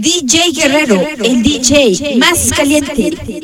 DJ Guerrero, el DJ más caliente.